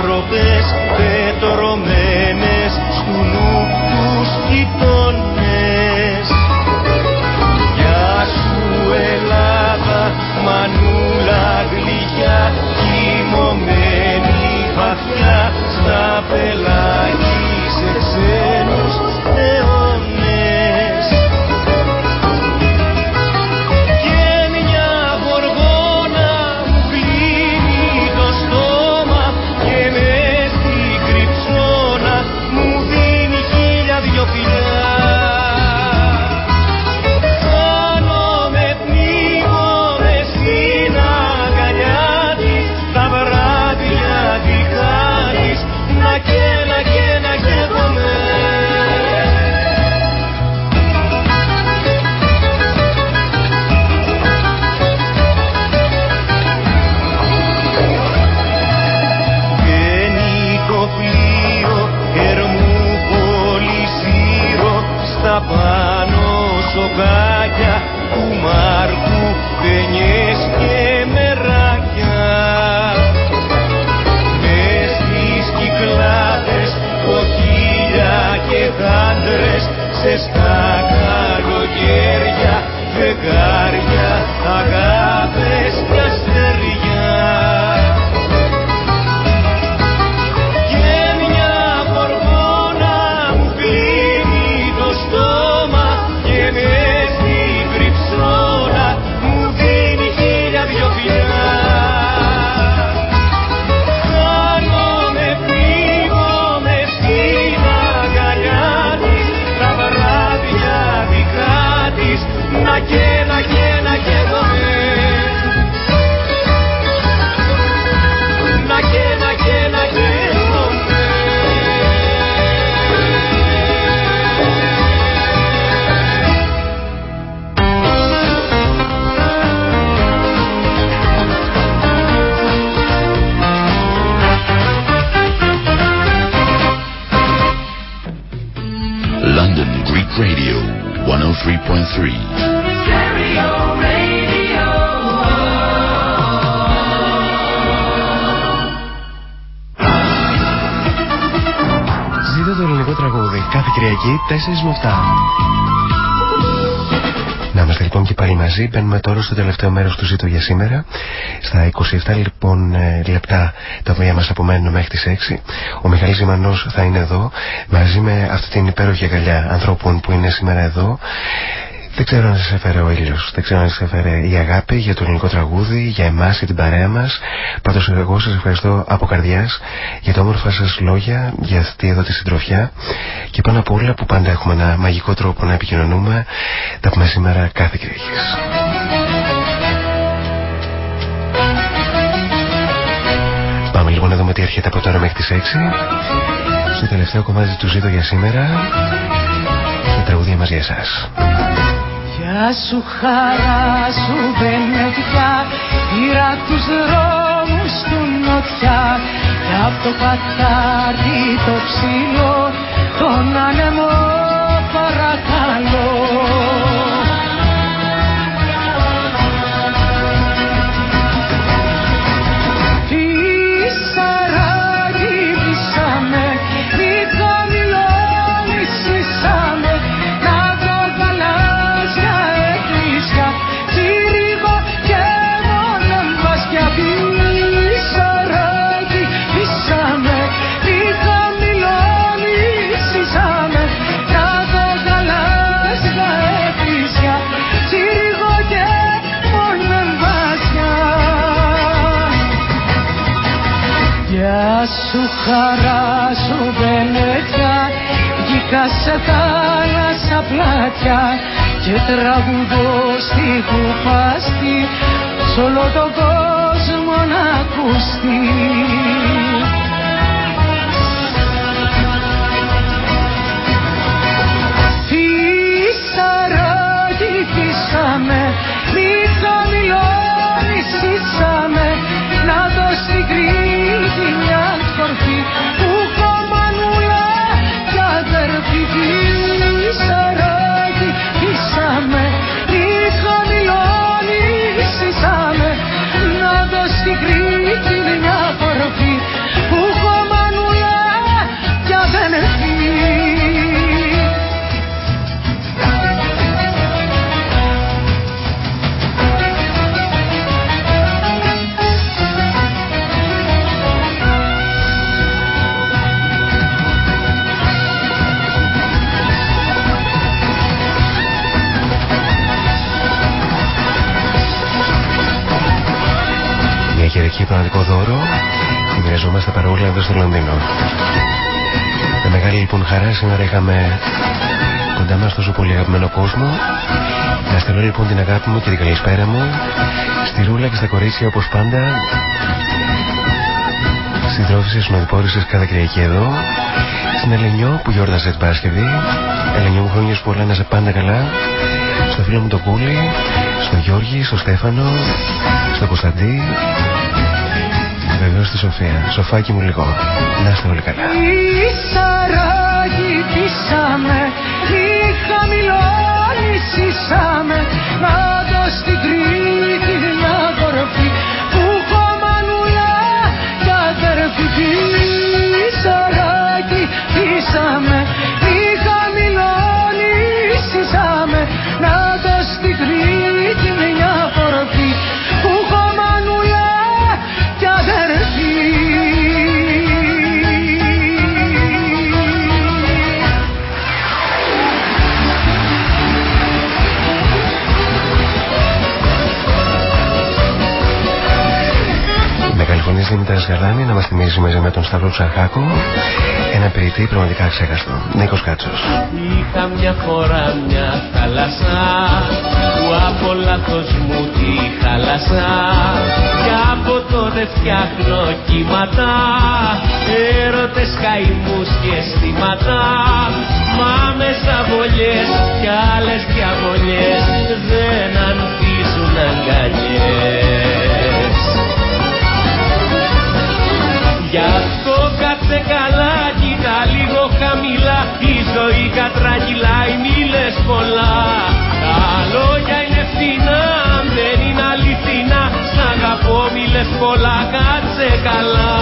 robé Κυριακή 4 με 7. Να είμαστε λοιπόν και πάλι μαζί. Μπαίνουμε τώρα στο τελευταίο μέρος του ζήτω για σήμερα. Στα 27 λοιπόν ε, λεπτά τα οποία μας απομένουν μέχρι τις 6. Ο Μιχάλης Ζημανός θα είναι εδώ μαζί με αυτή την υπέροχη αγκαλιά ανθρώπων που είναι σήμερα εδώ. Δεν ξέρω αν σας έφερε ο ήλιο, δεν ξέρω αν σας έφερε η αγάπη για το ελληνικό τραγούδι, για εμάς, για την παρέα μας. Πάντως, εγώ σας ευχαριστώ από καρδιάς για τα όμορφα σας λόγια, για αυτή εδώ τη συντροφιά και πάνω απ' όλα που πάντα έχουμε ένα μαγικό τρόπο να επικοινωνούμε. Τα πούμε σήμερα κάθε Κυριακής. Πάμε λοιπόν να δούμε τι έρχεται από τώρα μέχρι τις 6. Στο τελευταίο κομμάτι του ζήτω για σήμερα. Τα τραγούδια μας για εσάς. Γεια σου χαρά σου Βενετιά Πήρα τους δρόμους του νοτιά Και απ' το πατάρι το ψηλό Τον άνεμο χαρά σου βενέτια Βγήκα σε θάλασσα πλάτια και τραγουδώ στη κουπάστη σ' όλο τον κόσμο να ακουστεί αγαπημένο κόσμο. Να στείλω λοιπόν την αγάπη μου και την καλησπέρα μου στη Ρούλα και στα κορίτσια όπως πάντα. Συντρόφισσες συνοδοιπόρησες κάθε Κυριακή εδώ. Στην Ελενιό που γιόρταζε την Παρασκευή. Ελενιό μου χρόνια πολλά να σε πάντα καλά. Στο φίλο μου τον Κούλη, στο Γιώργη, στο Στέφανο, στο Κωνσταντί, Βεβαίως στη Σοφία. Σοφάκι μου λίγο. Να είστε όλοι καλά. Ισαράκι πήσαμε, μη χαμηλώνεις είσαμε, να δω στην Κρήτη μια κορφή που έχω μανούλα κι αδερφή. Ισαράκι πήσαμε, Με καλυφωνή Δήμητρα Γαλάνη να μας θυμίζει μαζί με τον Σταύρο Ψαρχάκο ένα ποιητή πραγματικά ξέχαστο. Νίκος Κάτσος. Είχα μια φορά μια θάλασσα που από λάθος μου τη χάλασα και από τότε φτιάχνω κύματα έρωτες καημούς και αισθήματα μα μέσα βολιές κι άλλες διαβολιές δεν ανθίζουν αγκαλιές Γι' αυτό κάτσε καλά κοίτα λίγο λίγο χαμηλά. Η ζωή κατρακυλάει μη λες πολλά. Τα λόγια είναι φθηνά αν δεν είναι αληθινά. Σ' αγαπώ μη λες πολλά κάτσε καλά.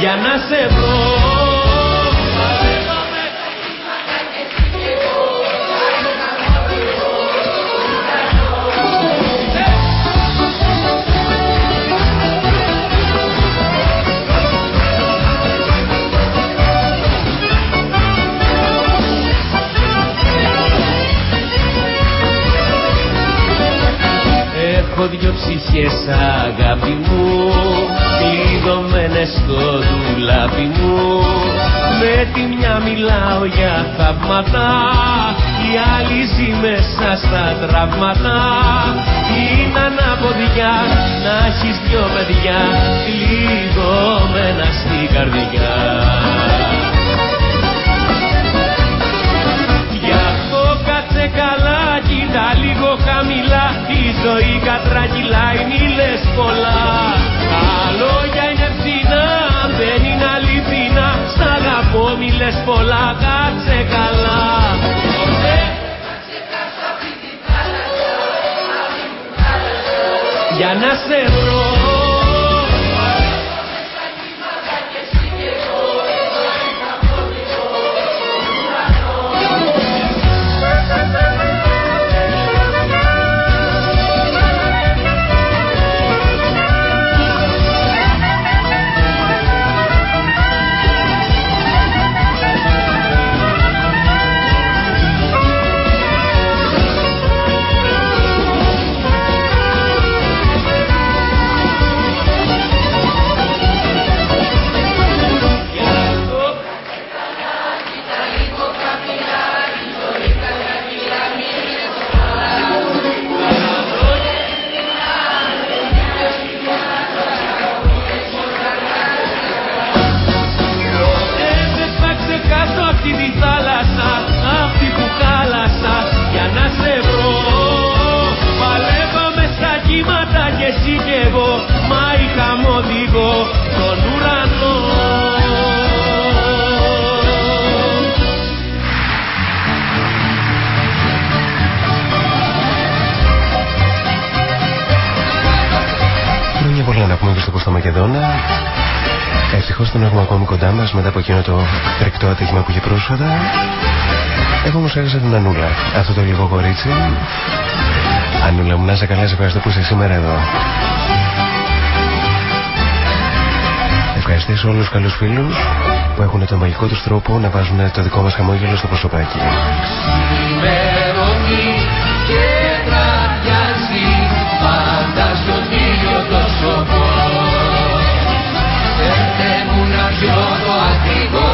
Για να σε βρω δυο ψυχές αγάπη μου Κλειδωμένες στο δουλάπι μου. Με τη μια μιλάω για θαύματα Η άλλη ζει μέσα στα τραύματα. Είναι αναποδιά να έχεις δυο παιδιά Κλειδωμένα στην καρδιά. Γι' αυτό κάτσε καλά κοίτα λίγο χαμηλά η ζωή κατρακυλάει μη λες πολλά. Τα λόγια είναι φθηνά δεν είναι αληθινά. Σ' αγαπώ μη λες πολλά κάτσε καλά. Για να σε βρω Ευτυχώς τον έχουμε ακόμη κοντά μας μετά από εκείνο το φρικτό ατύχημα που είχε πρόσφατα. Έχω όμως έχασα την Ανούλα, αυτό το λίγο κορίτσι. Ανούλα μου, να είσαι καλά, σε ευχαριστώ που είσαι σήμερα εδώ. Ευχαριστήσω όλους τους καλούς φίλους που έχουν τον μαγικό τους τρόπο να βάζουν το δικό μας χαμόγελο στο προσωπάκι. Στην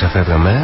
θα ξαφεύγαμε.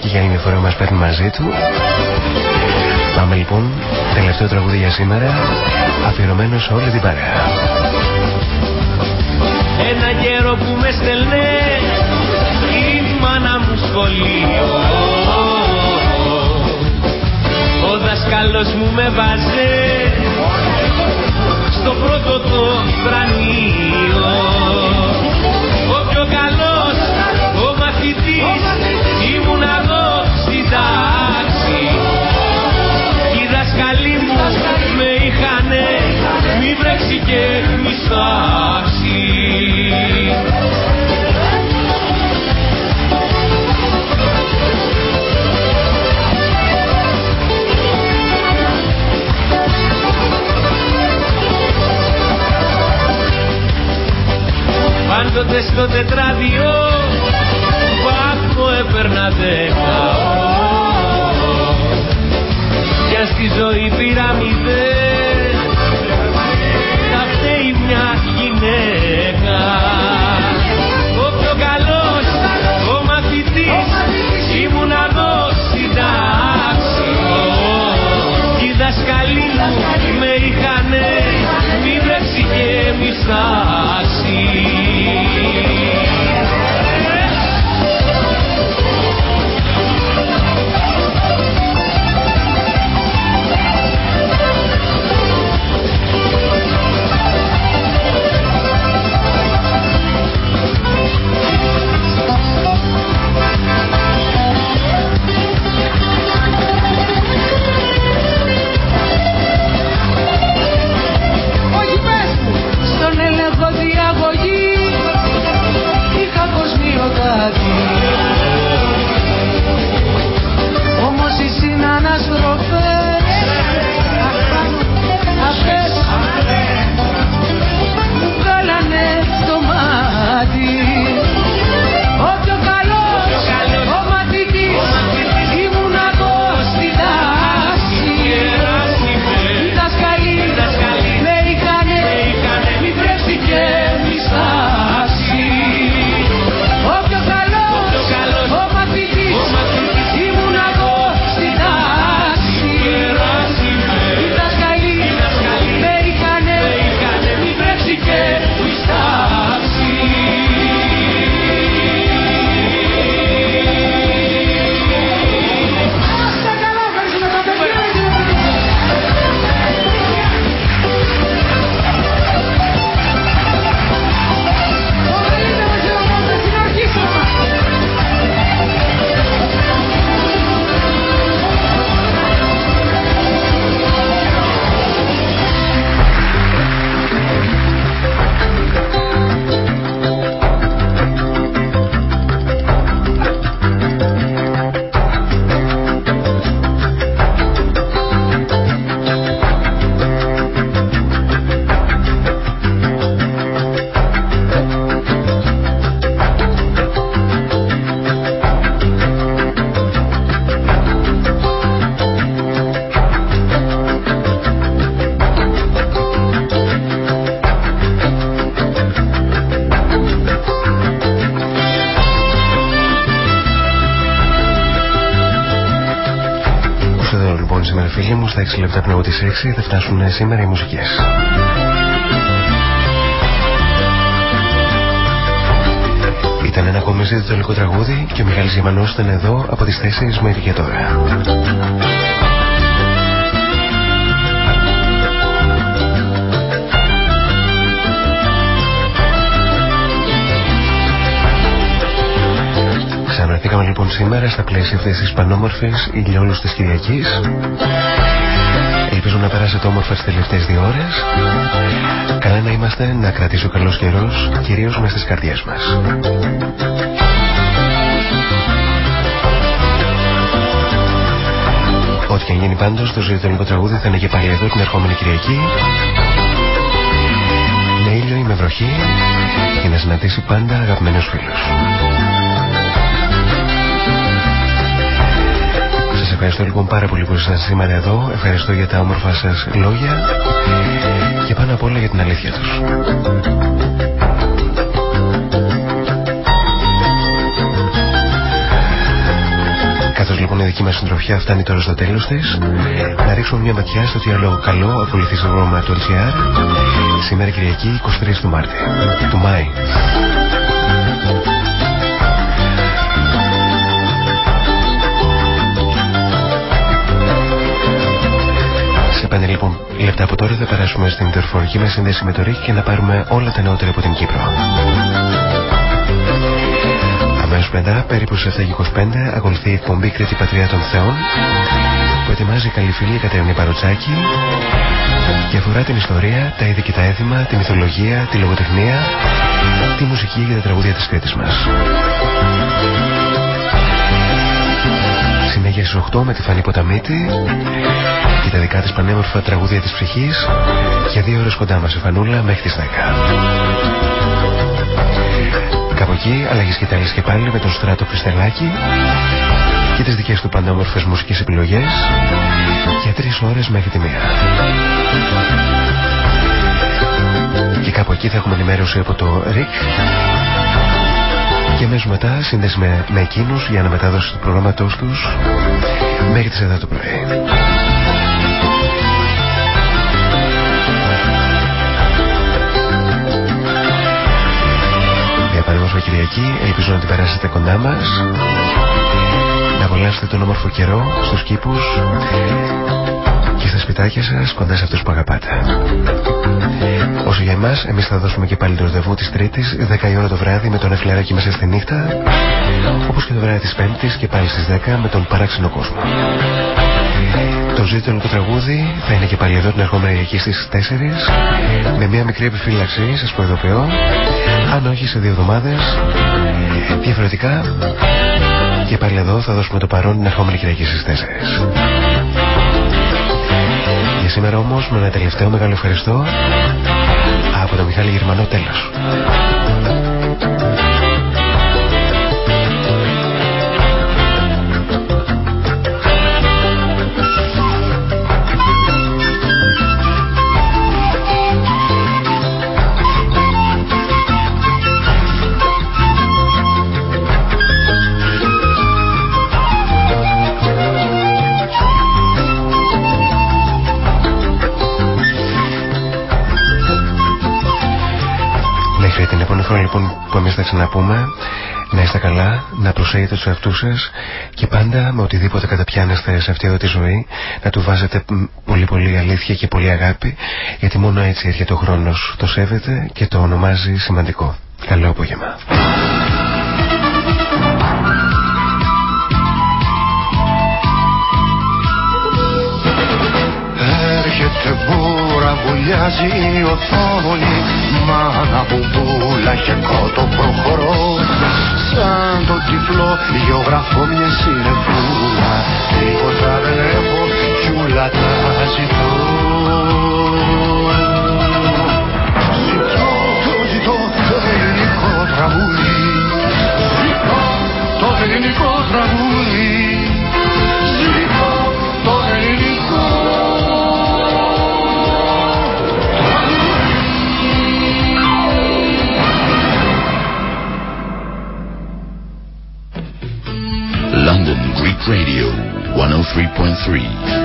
και για άλλη μια φορά μας παίρνει μαζί του. Πάμε λοιπόν, τελευταίο τραγούδι για σήμερα, αφιερωμένο σε όλη την παρέα. Ένα καιρό που με στελνέ η μάνα μου σχολείο Ο δασκάλος μου με βάζε στο πρώτο το φρανείο Ο πιο καλό φτάσει. Πάντοτε στο τετράδιο βάθμο. Για στη ζωή πήρα με είχανε, μην με ψυχέμισαν στα 6 λεπτά πριν από τις 6 θα φτάσουν σήμερα οι μουσικές. Ήταν ένα ακόμη ζήτητο τραγούδι και ο Μιχάλης Γεμανός ήταν εδώ από τις 4 μέχρι και τώρα. Ξαναρθήκαμε λοιπόν σήμερα στα πλαίσια αυτής της πανόμορφης ηλιόλους της Κυριακής Ελπίζω να περάσετε όμορφα στις τελευταίες δύο ώρες. Καλά να είμαστε, να κρατήσει ο καλός καιρός Κυρίως μέσα στις καρδιές μας. Ό,τι και αν γίνει πάντως το ζωητονικό τραγούδι θα είναι και πάλι εδώ την ερχόμενη Κυριακή. Με ήλιο ή με βροχή Για να συναντήσει πάντα αγαπημένους φίλους ευχαριστώ λοιπόν πάρα πολύ που ήσασταν σήμερα εδώ. Ευχαριστώ για τα όμορφα σας λόγια και πάνω απ' όλα για την αλήθεια τους. Καθώς λοιπόν η δική μας συντροφιά φτάνει τώρα στο τέλος της, να ρίξουμε μια ματιά στο τι άλλο καλό ακολουθεί στο πρόγραμμα του LCR σήμερα Κυριακή 23 του Μάρτη, του Μάη. Λεπτά από τώρα θα περάσουμε στην τερφορική μας σύνδεση με το ΡΙΚ και να πάρουμε όλα τα νεότερα από την Κύπρο. Αμέσως μετά, περίπου σε 7.25, ακολουθεί η εκπομπή Κρήτη Πατριά των Θεών που ετοιμάζει η καλή φίλη Κατερινή Παροτσάκη και αφορά την ιστορία, τα είδη και τα έθιμα, τη μυθολογία, τη λογοτεχνία, τη μουσική και τα τραγούδια της Κρήτης μας. Συνέχεια στις 8 με τη Φανή Ποταμίτη και τα δικά της πανέμορφα τραγούδια της ψυχής για δύο ώρες κοντά μας η Φανούλα μέχρι τις 10. Κάπου εκεί αλλαγές και τάλες και πάλι με τον Στράτο Χριστελάκη και τις δικές του πανέμορφες μουσικές επιλογές για τρεις ώρες μέχρι τη μία. Και κάπου εκεί θα έχουμε ενημέρωση από το ΡΙΚ και αμέσως μετά σύνδεση με, με εκείνους για να μετάδοση του προγράμματός τους. Μέχρι τις 7 το πρωί. Διαπανέμος Κυριακή, ελπίζω να την περάσετε κοντά μας. Να απολαύσετε τον όμορφο καιρό στους κήπους. και στα σπιτάκια σας κοντάς σε αυτούς που αγαπάτε. Όσο για εμάς, εμείς θα δώσουμε και πάλι το ραντεβού της Τρίτης, 10 η ώρα το βράδυ με τον Εφλεράκι μέσα στη νύχτα, όπως και το βράδυ της Πέμπτης και πάλι στις 10 με τον Παράξενο Κόσμο. Το ζήτητο το τραγούδι θα είναι και πάλι εδώ την ερχόμενη εκεί στις 4 με μια μικρή επιφύλαξη, σας προειδοποιώ, αν όχι σε δύο εβδομάδες, διαφορετικά και πάλι εδώ θα δώσουμε το παρόν την ερχόμενη Κυριακή στις 4. Για σήμερα όμως με ένα τελευταίο μεγάλο ευχαριστώ από τον Μιχάλη Γερμανό τέλος. Που εμείς θα ξαναπούμε να είστε καλά, να προσέχετε τους εαυτούς σας και πάντα με οτιδήποτε καταπιάνεστε σε αυτή εδώ τη ζωή να του βάζετε πολύ πολύ αλήθεια και πολύ αγάπη γιατί μόνο έτσι έρχεται ο χρόνος το σέβεται και το ονομάζει σημαντικό. Καλό απόγευμα. Έρχεται μπούρα, βουλιάζει η οθόνη Μάνα μπουμπούλα και κότο προχωρώ. Σαν το τυφλό γεωγραφώ μια συνεφούλα Τίποτα δεν έχω κι ούλα τα ζητώ. Ζητώ, το ζητώ το ελληνικό τραγούδι. Ζητώ το ελληνικό τραγούδι Radio 103.3.